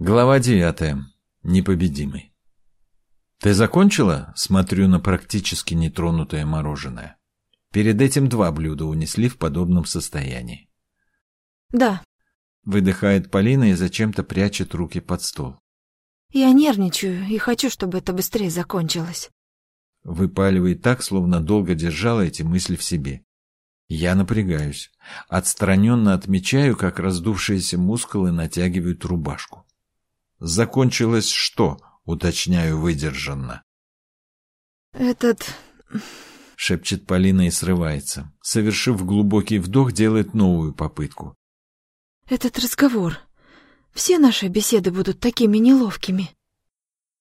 Глава девятая. Непобедимый. Ты закончила? Смотрю на практически нетронутое мороженое. Перед этим два блюда унесли в подобном состоянии. Да. Выдыхает Полина и зачем-то прячет руки под стол. Я нервничаю и хочу, чтобы это быстрее закончилось. Выпаливает так, словно долго держала эти мысли в себе. Я напрягаюсь. Отстраненно отмечаю, как раздувшиеся мускулы натягивают рубашку. Закончилось что? Уточняю выдержанно. Этот... Шепчет Полина и срывается. Совершив глубокий вдох, делает новую попытку. Этот разговор. Все наши беседы будут такими неловкими.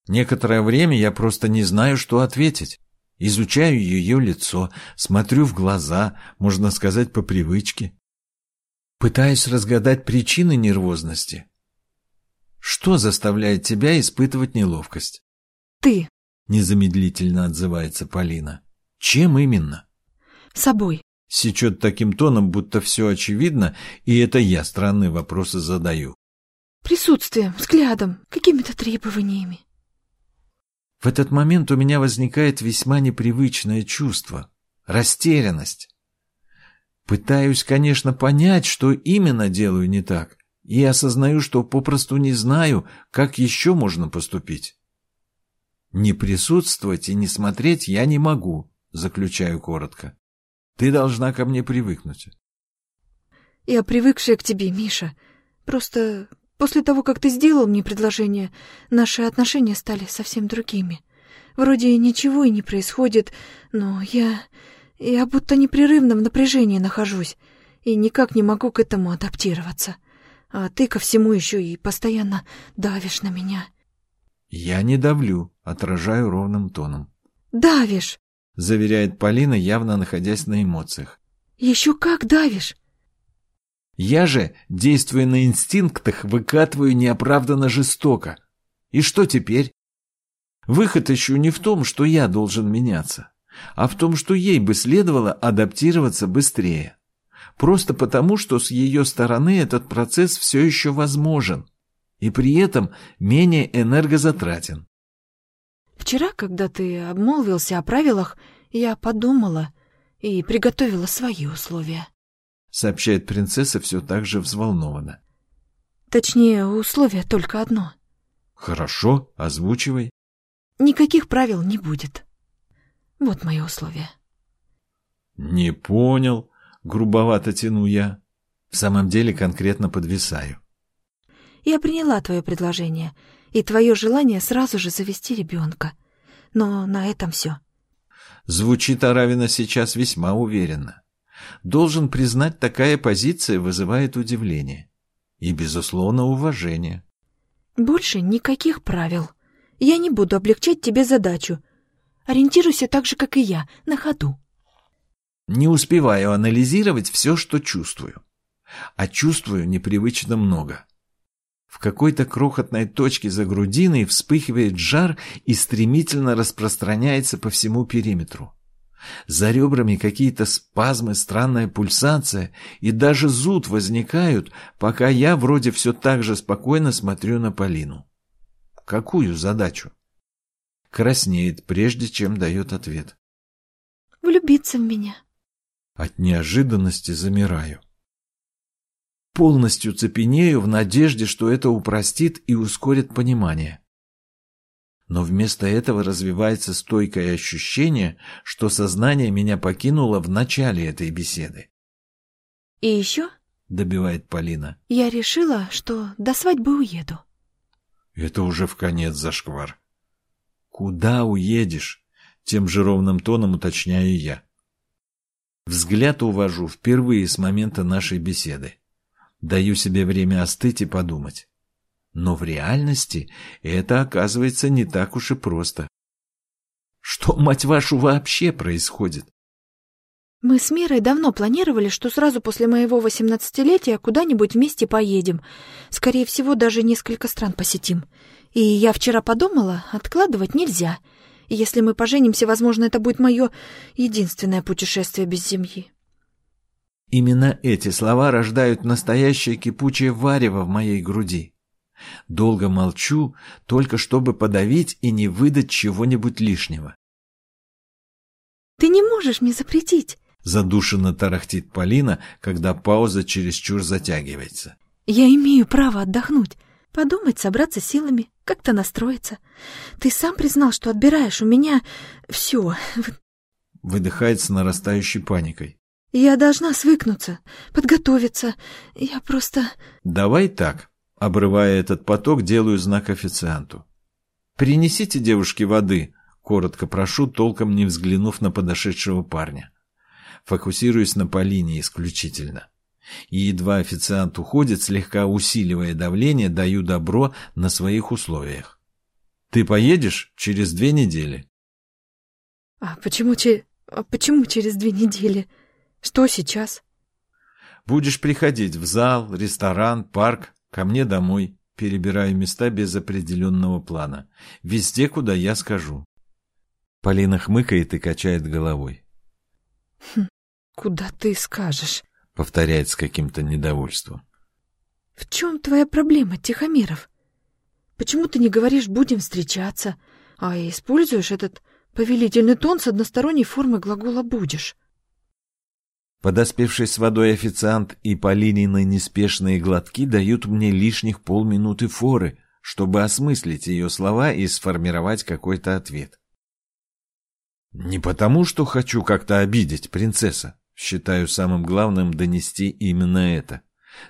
Некоторое время я просто не знаю, что ответить. Изучаю ее лицо, смотрю в глаза, можно сказать, по привычке. Пытаюсь разгадать причины нервозности. Что заставляет тебя испытывать неловкость? Ты. Незамедлительно отзывается Полина. Чем именно? Собой. Сечет таким тоном, будто все очевидно, и это я странные вопросы задаю. Присутствием, взглядом, какими-то требованиями. В этот момент у меня возникает весьма непривычное чувство — растерянность. Пытаюсь, конечно, понять, что именно делаю не так, и осознаю, что попросту не знаю, как еще можно поступить. Не присутствовать и не смотреть я не могу, заключаю коротко. Ты должна ко мне привыкнуть. Я привыкшая к тебе, Миша. Просто После того, как ты сделал мне предложение, наши отношения стали совсем другими. Вроде ничего и не происходит, но я... Я будто непрерывно в напряжении нахожусь и никак не могу к этому адаптироваться. А ты ко всему еще и постоянно давишь на меня. Я не давлю, отражаю ровным тоном. Давишь, заверяет Полина, явно находясь на эмоциях. Еще как давишь. Я же, действуя на инстинктах, выкатываю неоправданно жестоко. И что теперь? Выход еще не в том, что я должен меняться, а в том, что ей бы следовало адаптироваться быстрее. Просто потому, что с ее стороны этот процесс все еще возможен и при этом менее энергозатратен. Вчера, когда ты обмолвился о правилах, я подумала и приготовила свои условия сообщает принцесса все так же взволнованно. Точнее, условие только одно. Хорошо, озвучивай. Никаких правил не будет. Вот мое условие. Не понял, грубовато тяну я. В самом деле конкретно подвисаю. Я приняла твое предложение и твое желание сразу же завести ребенка. Но на этом все. Звучит Аравина сейчас весьма уверенно. Должен признать, такая позиция вызывает удивление. И, безусловно, уважение. Больше никаких правил. Я не буду облегчать тебе задачу. Ориентируйся так же, как и я, на ходу. Не успеваю анализировать все, что чувствую. А чувствую непривычно много. В какой-то крохотной точке за грудиной вспыхивает жар и стремительно распространяется по всему периметру. За ребрами какие-то спазмы, странная пульсация и даже зуд возникают, пока я вроде все так же спокойно смотрю на Полину. Какую задачу? Краснеет, прежде чем дает ответ. Влюбиться в меня. От неожиданности замираю. Полностью цепенею в надежде, что это упростит и ускорит понимание но вместо этого развивается стойкое ощущение, что сознание меня покинуло в начале этой беседы. «И еще?» — добивает Полина. «Я решила, что до свадьбы уеду». «Это уже в конец зашквар». «Куда уедешь?» — тем же ровным тоном уточняю я. Взгляд увожу впервые с момента нашей беседы. Даю себе время остыть и подумать. Но в реальности это оказывается не так уж и просто. Что, мать вашу, вообще происходит? Мы с Мирой давно планировали, что сразу после моего восемнадцатилетия куда-нибудь вместе поедем. Скорее всего, даже несколько стран посетим. И я вчера подумала, откладывать нельзя. Если мы поженимся, возможно, это будет мое единственное путешествие без семьи. Именно эти слова рождают настоящее кипучее варево в моей груди. Долго молчу, только чтобы подавить и не выдать чего-нибудь лишнего. «Ты не можешь мне запретить!» Задушенно тарахтит Полина, когда пауза чересчур затягивается. «Я имею право отдохнуть, подумать, собраться силами, как-то настроиться. Ты сам признал, что отбираешь у меня все. Выдыхает с нарастающей паникой. Я должна свыкнуться, подготовиться. Я просто... Давай так. Обрывая этот поток, делаю знак официанту. «Принесите девушке воды», — коротко прошу, толком не взглянув на подошедшего парня. Фокусируюсь на Полине исключительно. И едва официант уходит, слегка усиливая давление, даю добро на своих условиях. «Ты поедешь через две недели?» «А почему, че... а почему через две недели? Что сейчас?» «Будешь приходить в зал, ресторан, парк, Ко мне домой. Перебираю места без определенного плана. Везде, куда я скажу. Полина хмыкает и качает головой. Хм, «Куда ты скажешь?» — повторяет с каким-то недовольством. «В чем твоя проблема, Тихомиров? Почему ты не говоришь «будем встречаться», а используешь этот повелительный тон с односторонней формой глагола «будешь»?» Подоспевший с водой официант и Полинины неспешные глотки дают мне лишних полминуты форы, чтобы осмыслить ее слова и сформировать какой-то ответ. Не потому, что хочу как-то обидеть принцесса. Считаю самым главным донести именно это.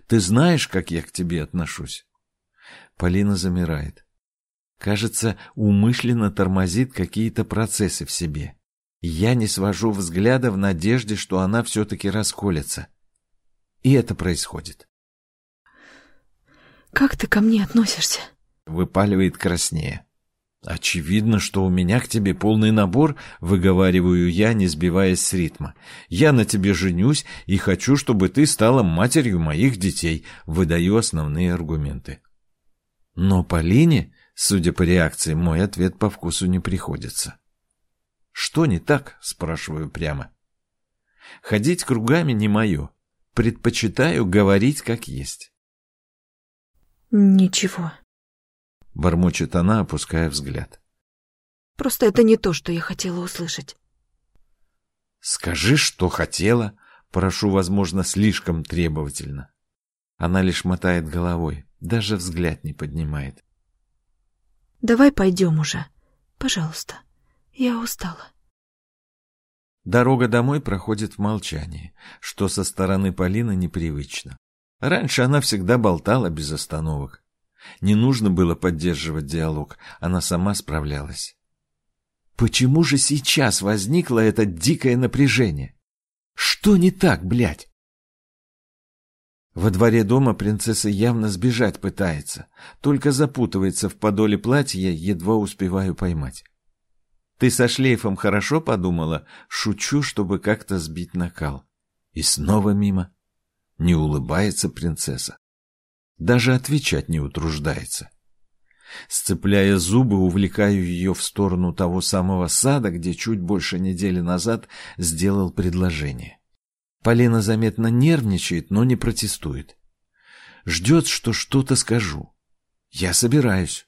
Ты знаешь, как я к тебе отношусь? Полина замирает. Кажется, умышленно тормозит какие-то процессы в себе. Я не свожу взгляда в надежде, что она все-таки расколется. И это происходит. «Как ты ко мне относишься?» Выпаливает краснее. «Очевидно, что у меня к тебе полный набор», — выговариваю я, не сбиваясь с ритма. «Я на тебе женюсь и хочу, чтобы ты стала матерью моих детей», — выдаю основные аргументы. Но Полине, судя по реакции, мой ответ по вкусу не приходится. «Что не так?» — спрашиваю прямо. Ходить кругами не мое. Предпочитаю говорить как есть. «Ничего», — бормочет она, опуская взгляд. «Просто это не то, что я хотела услышать». «Скажи, что хотела», — прошу, возможно, слишком требовательно. Она лишь мотает головой, даже взгляд не поднимает. «Давай пойдем уже, пожалуйста». Я устала. Дорога домой проходит в молчании, что со стороны Полины непривычно. Раньше она всегда болтала без остановок. Не нужно было поддерживать диалог, она сама справлялась. Почему же сейчас возникло это дикое напряжение? Что не так, блядь? Во дворе дома принцесса явно сбежать пытается, только запутывается в подоле платья, едва успеваю поймать. Ты со шлейфом хорошо подумала? Шучу, чтобы как-то сбить накал. И снова мимо. Не улыбается принцесса. Даже отвечать не утруждается. Сцепляя зубы, увлекаю ее в сторону того самого сада, где чуть больше недели назад сделал предложение. Полина заметно нервничает, но не протестует. Ждет, что что-то скажу. Я собираюсь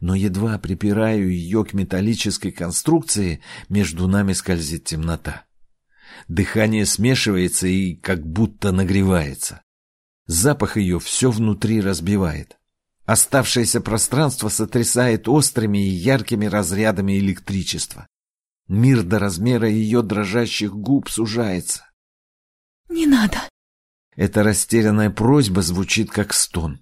но едва припираю ее к металлической конструкции, между нами скользит темнота. Дыхание смешивается и как будто нагревается. Запах ее все внутри разбивает. Оставшееся пространство сотрясает острыми и яркими разрядами электричества. Мир до размера ее дрожащих губ сужается. «Не надо!» Эта растерянная просьба звучит как стон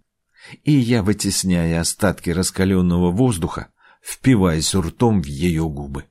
и я, вытесняя остатки раскаленного воздуха, впиваясь ртом в ее губы.